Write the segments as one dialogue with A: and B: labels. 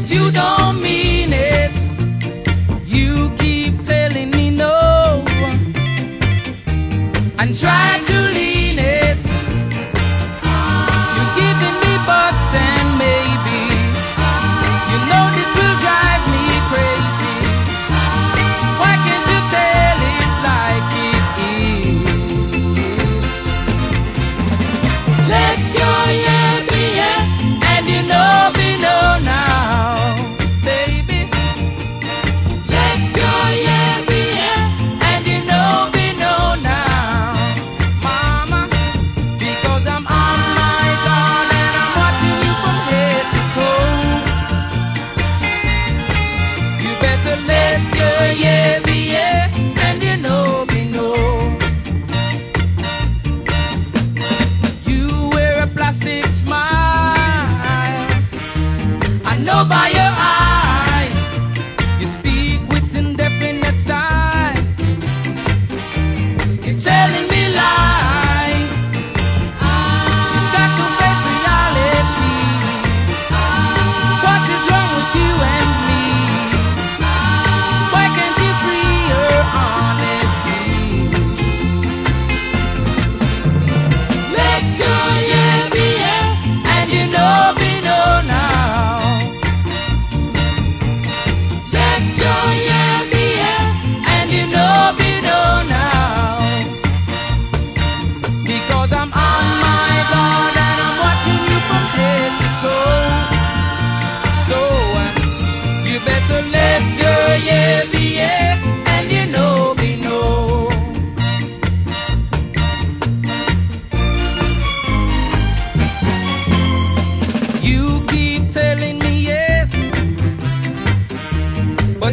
A: but you don't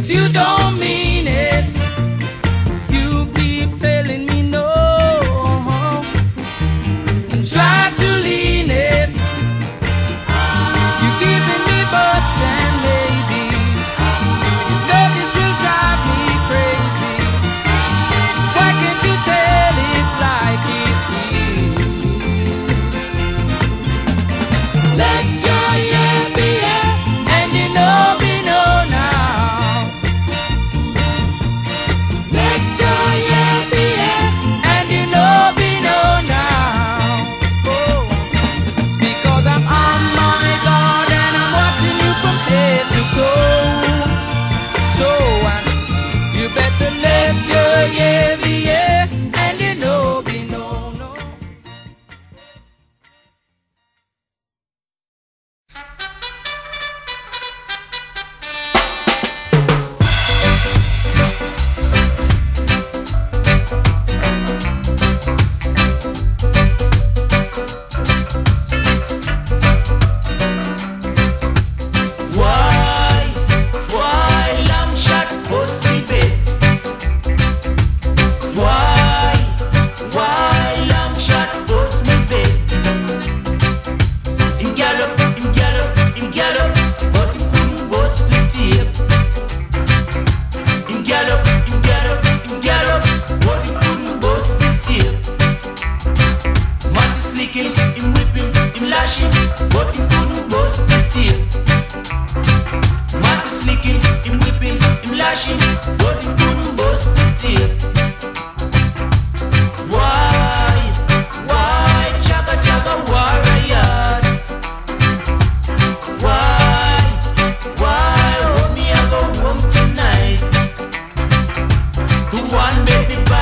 A: you don't
B: one buy, the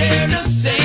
B: share to
A: say.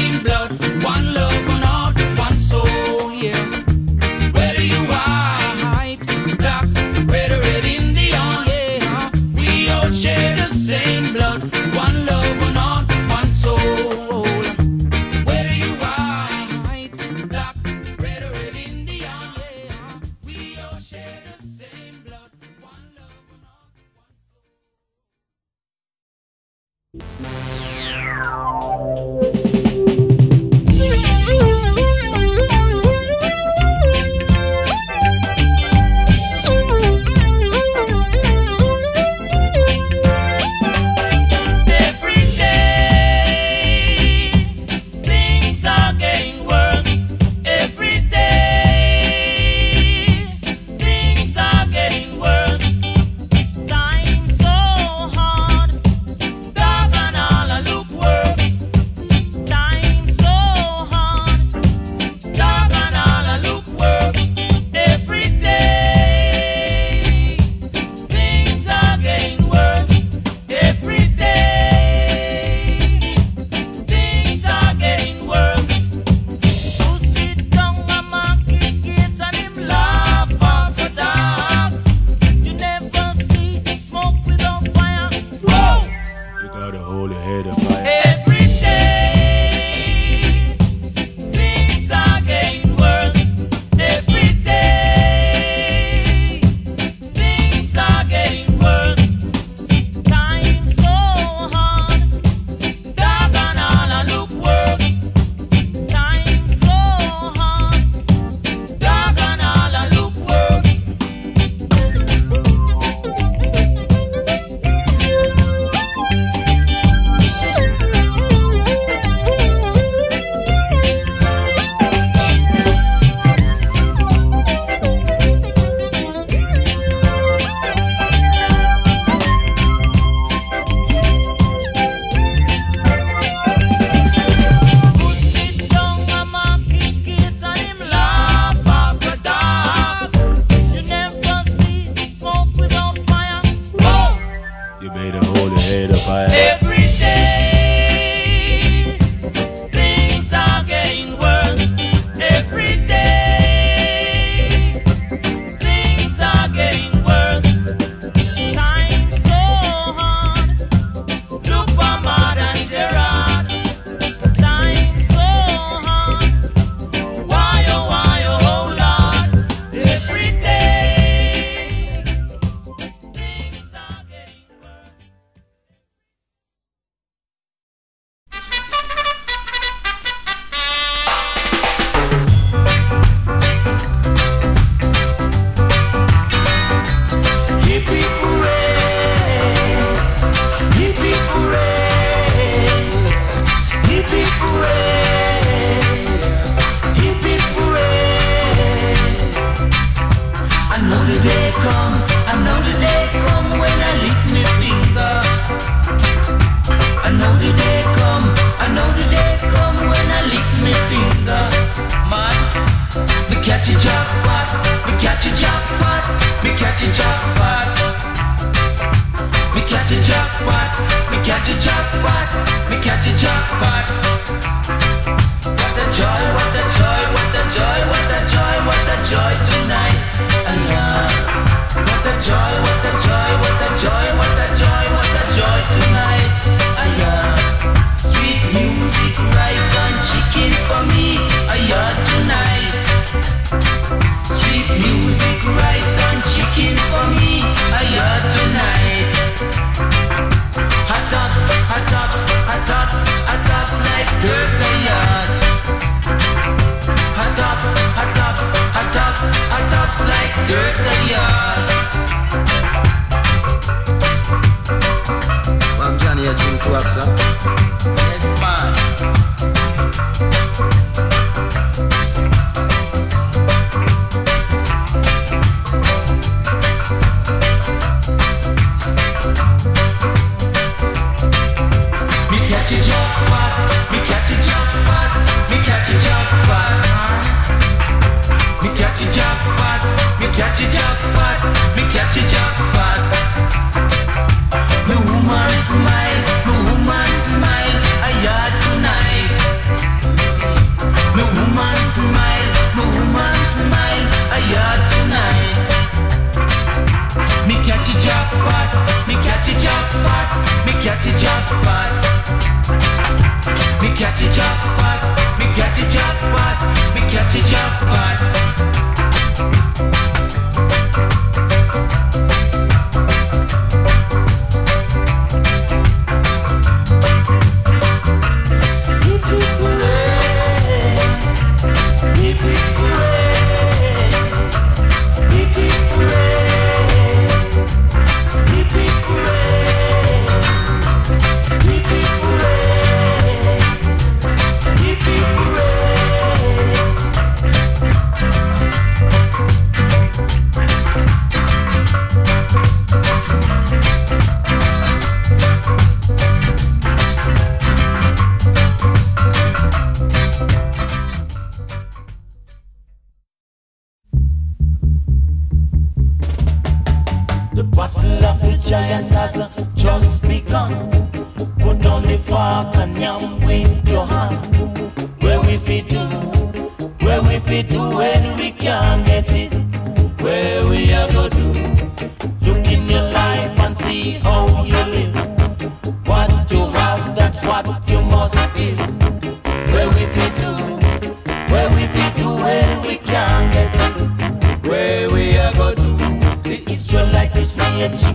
A: Is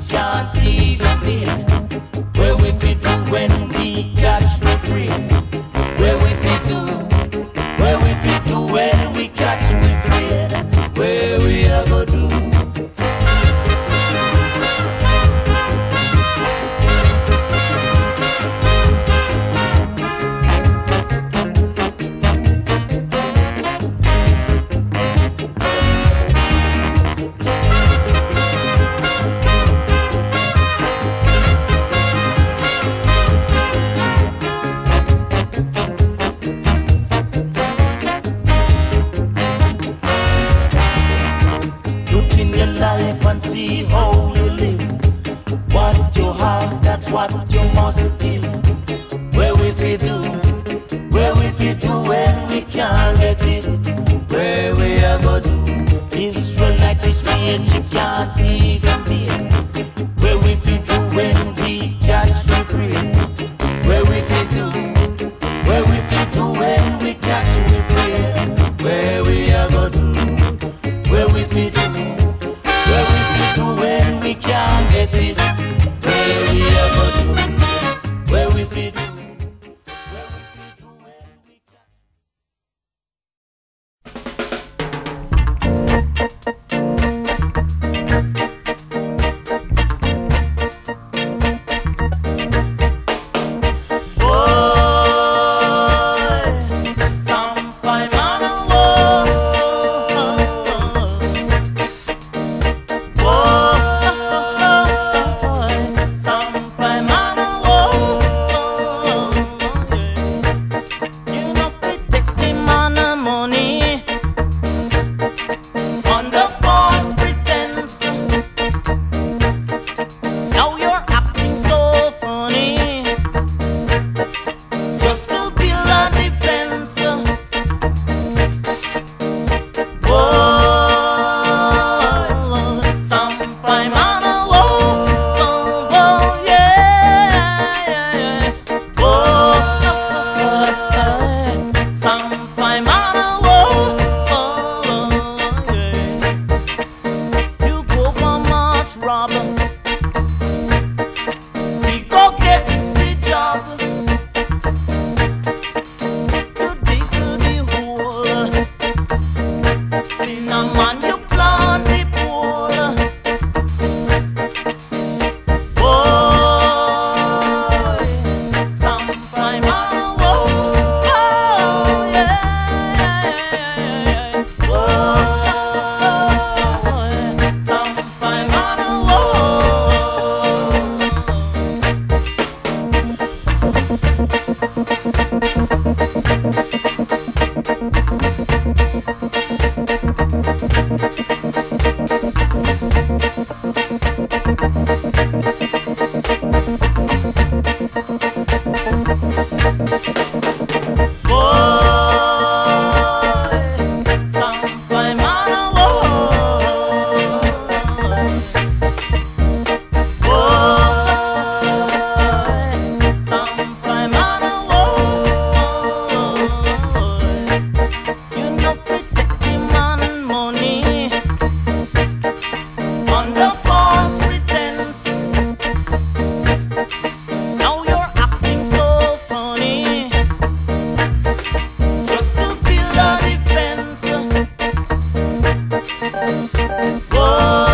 A: 我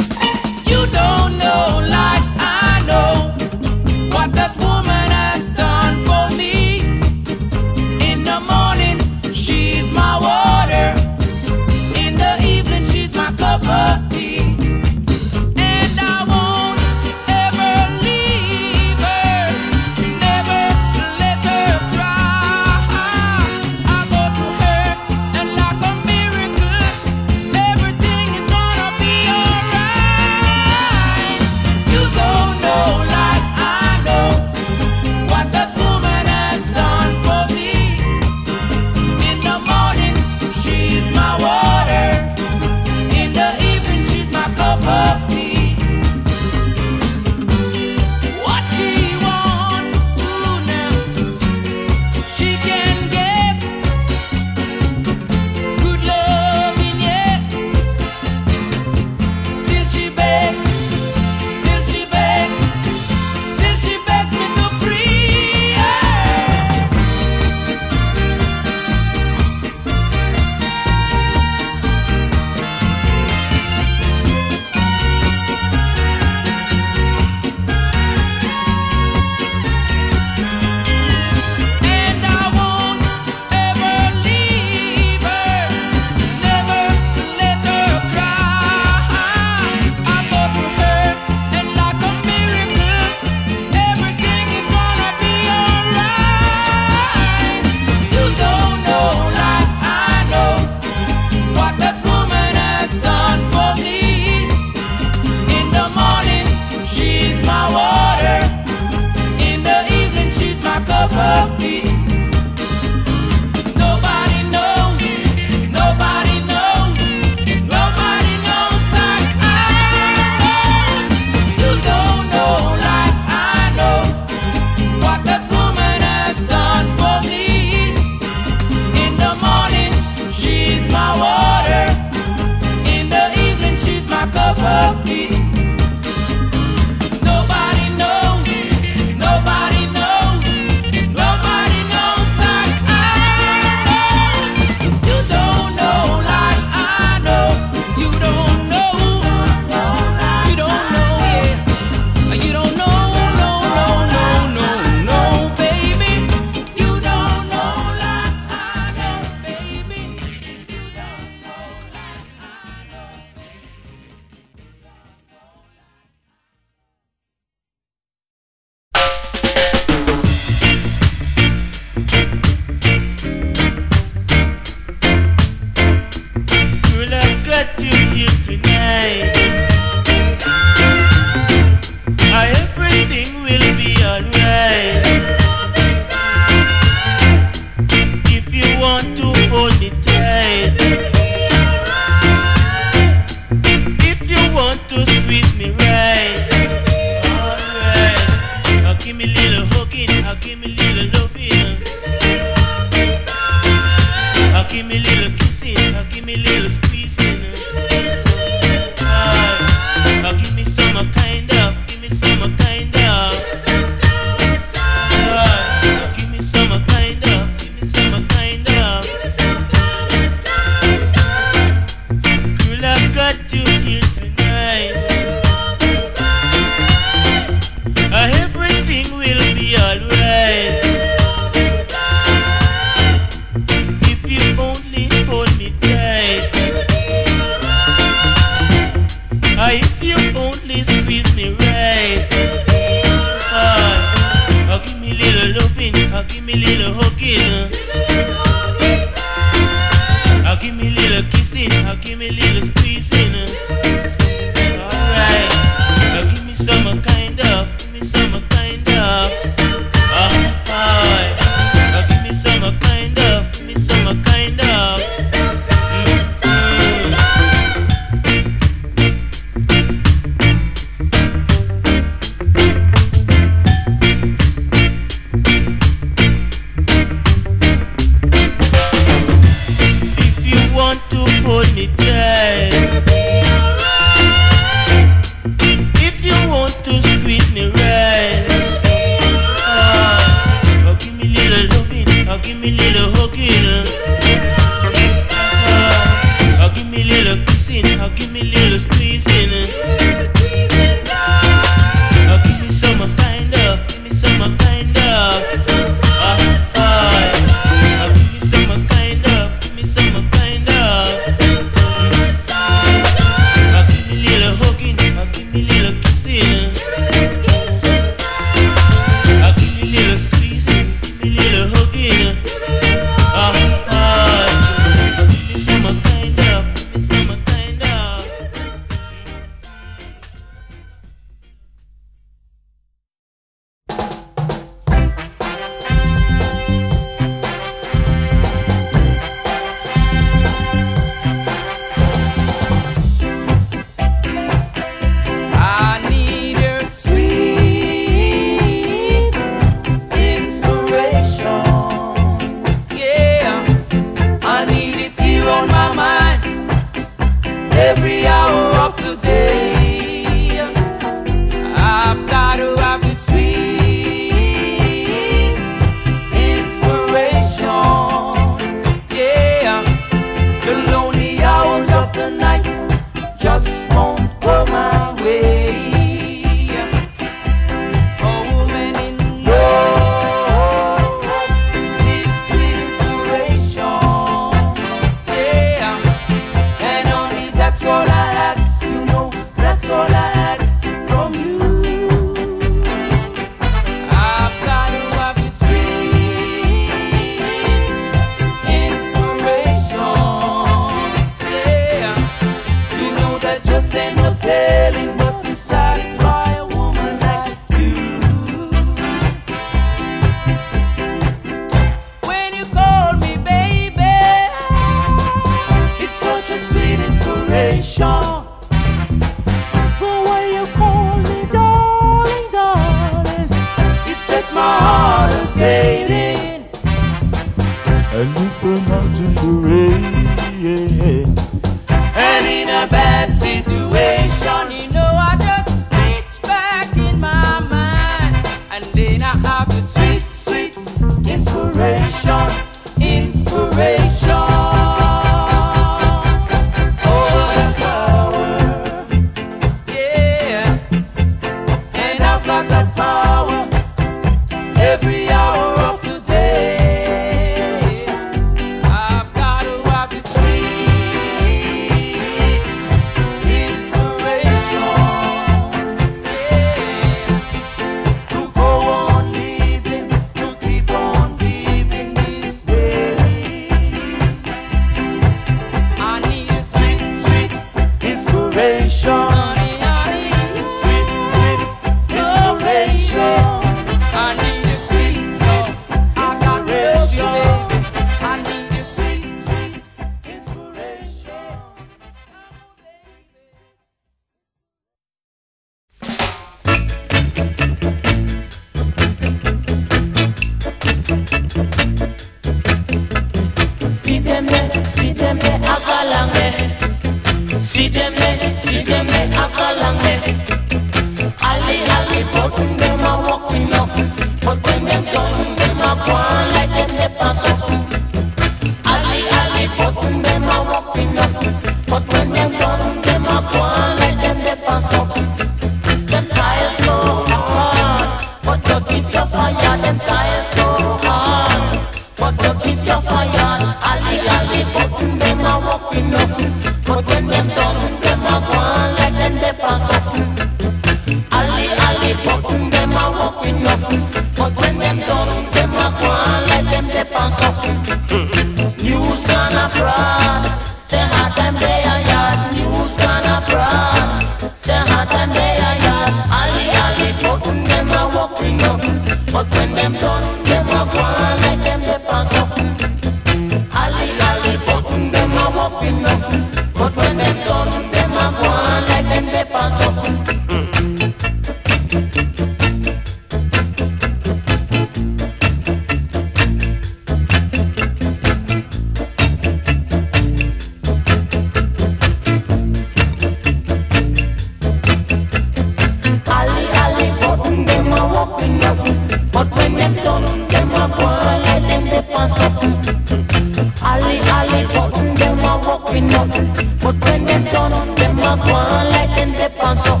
A: Them get done, them not one like in the pants up.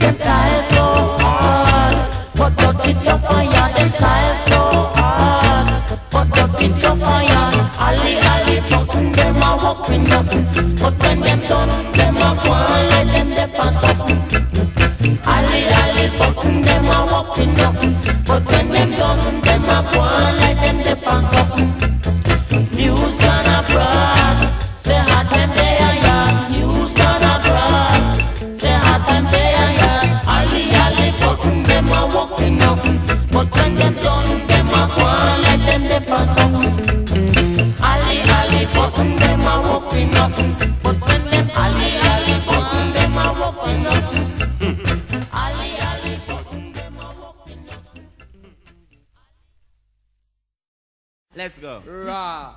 A: Them
B: tire so hard, but don't get your fire. Them tire so hard, but don't get your fire. Ali Ali, talking them a walking nothing, but when them done, them not one like in the pants up. Ali Ali, talking them a walking nothing, but when them done, them not one.
A: Let's go.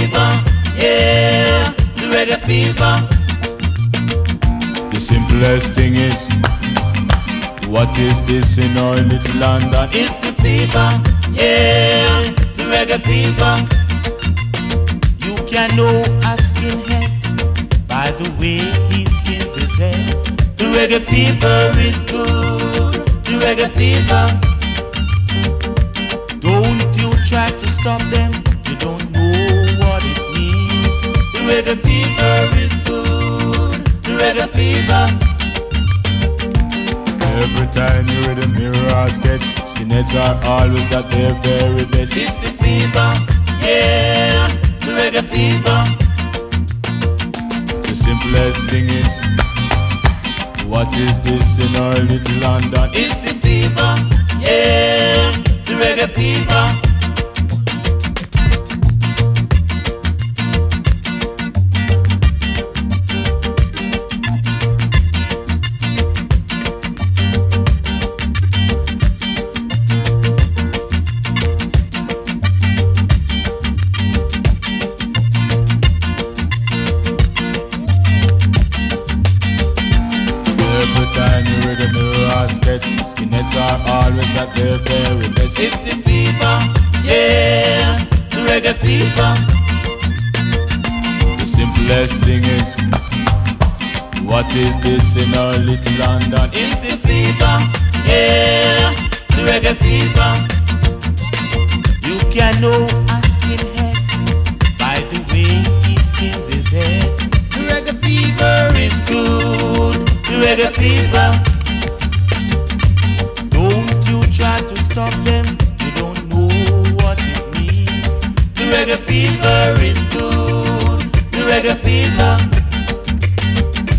B: Fever, yeah, the reggae fever.
C: The simplest thing is, what is this in our little London?
B: It's the fever, yeah, the reggae fever. You can know a skinhead by the way he skins his head. The reggae fever is good, the reggae fever. Don't you try to stop them, reggae fever is good, the reggae fever.
C: Every time you read a mirror or sketch, skinheads are always at their very best.
B: It's the fever, yeah, the reggae fever.
C: The simplest thing is, what is this in our little London?
B: It's the fever, yeah, the reggae fever.
C: Very best.
B: It's the fever, yeah, the reggae fever.
C: The simplest thing is, what is this in our little London?
B: It's the fever, yeah, the reggae fever. You can know a skinhead by the way he skins his head.
A: The reggae fever
B: is good, the reggae fever. Fever is good, the reggae fever.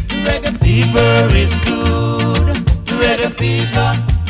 B: The reggae Fever is good, the reggae fever.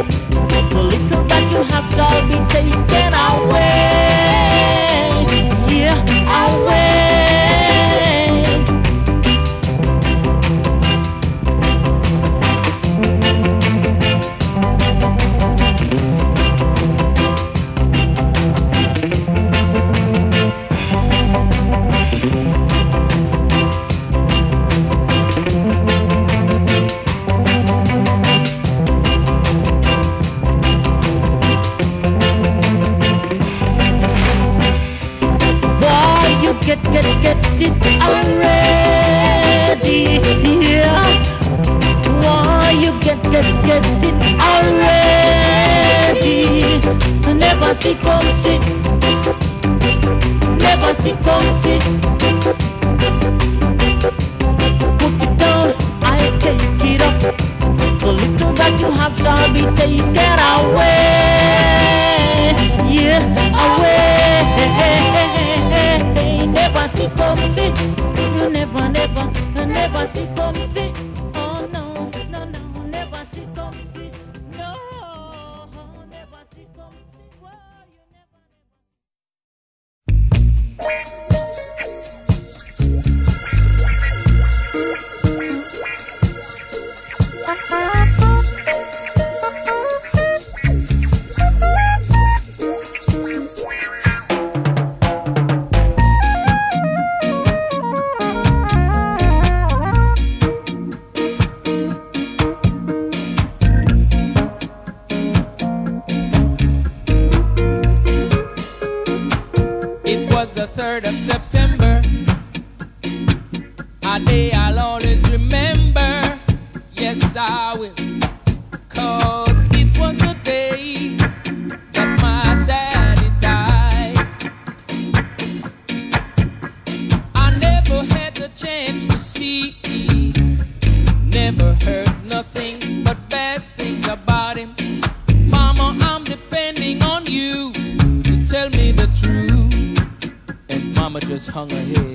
B: The little that you have shall be taken.
A: hung her.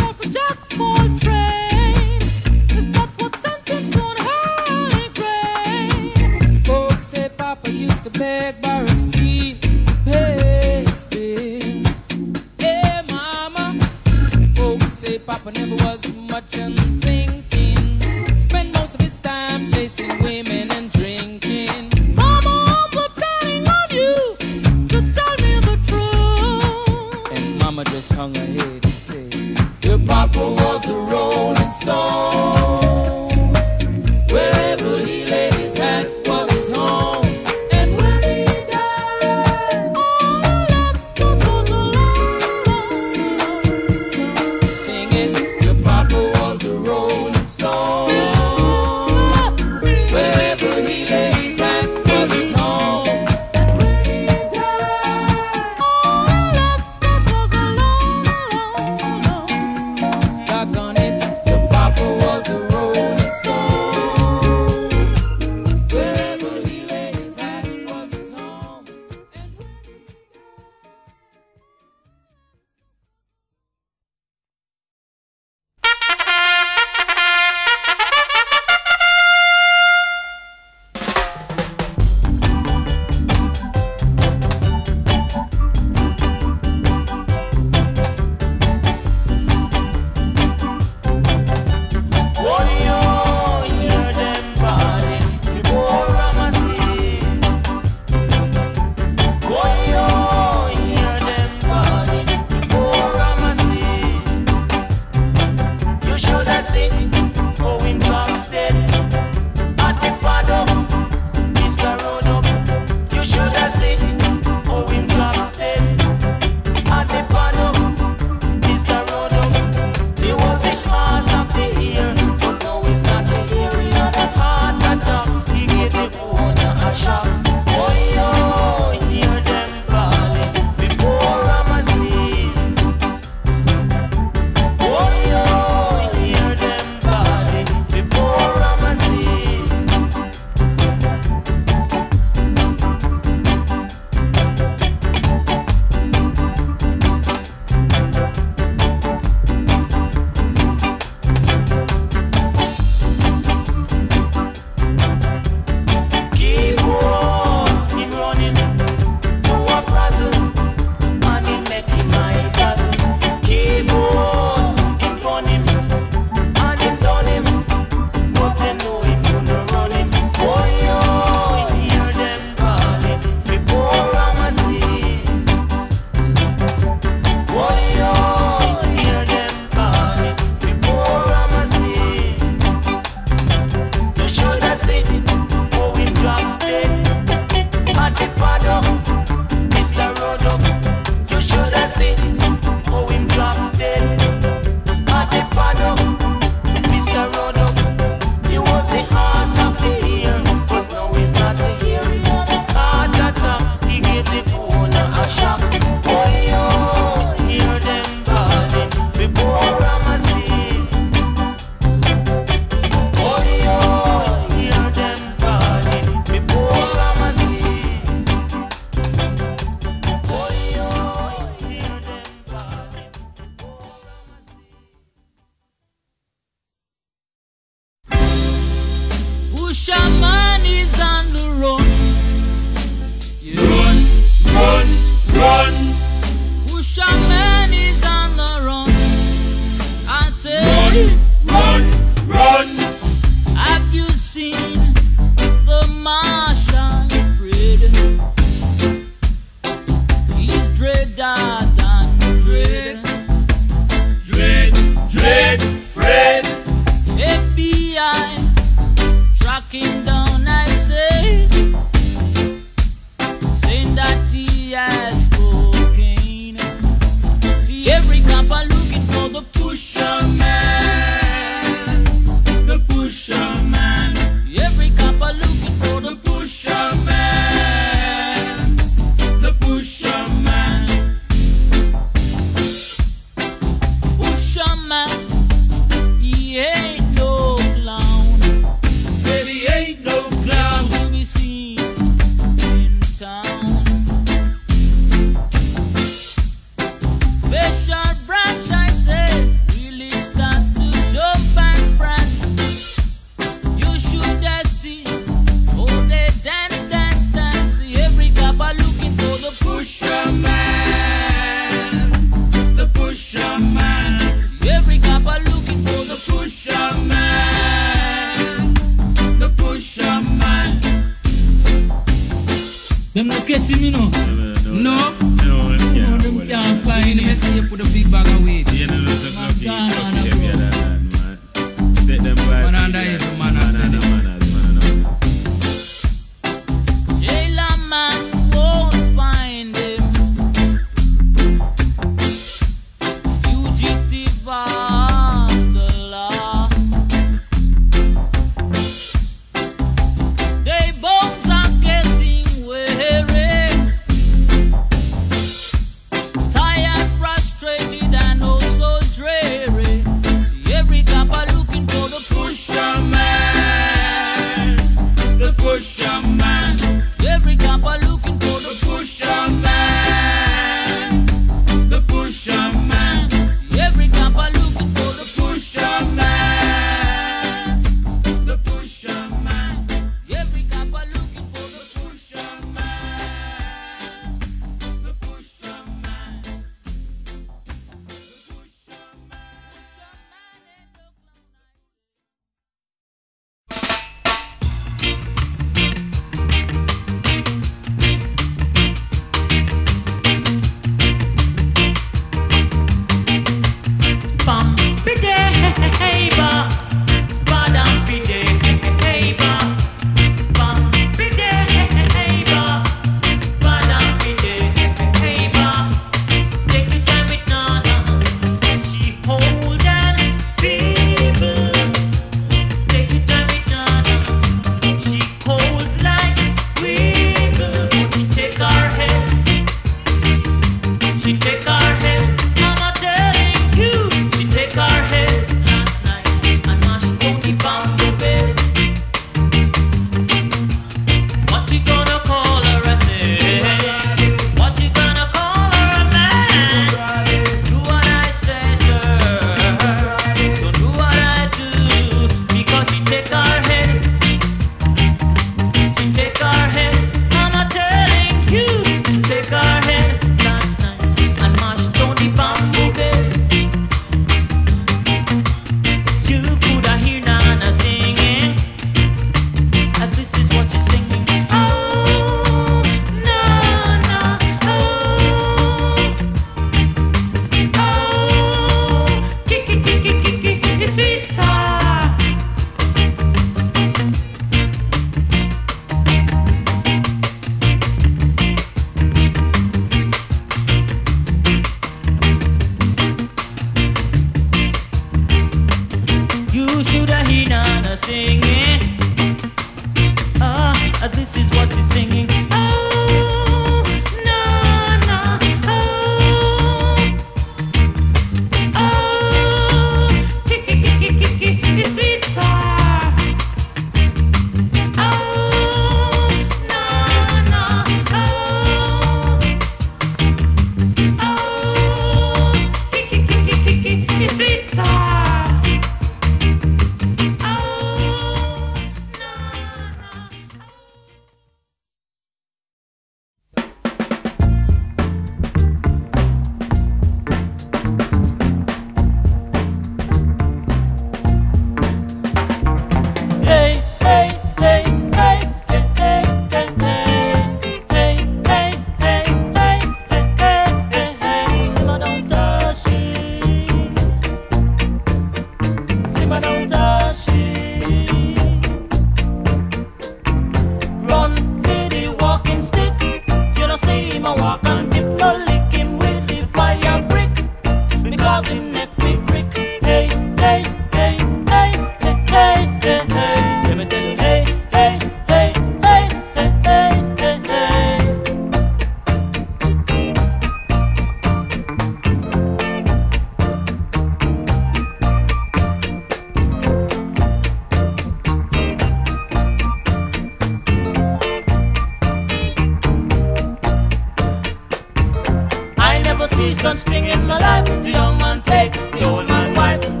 C: Some
B: such thing in my life. The young man take the old man wife.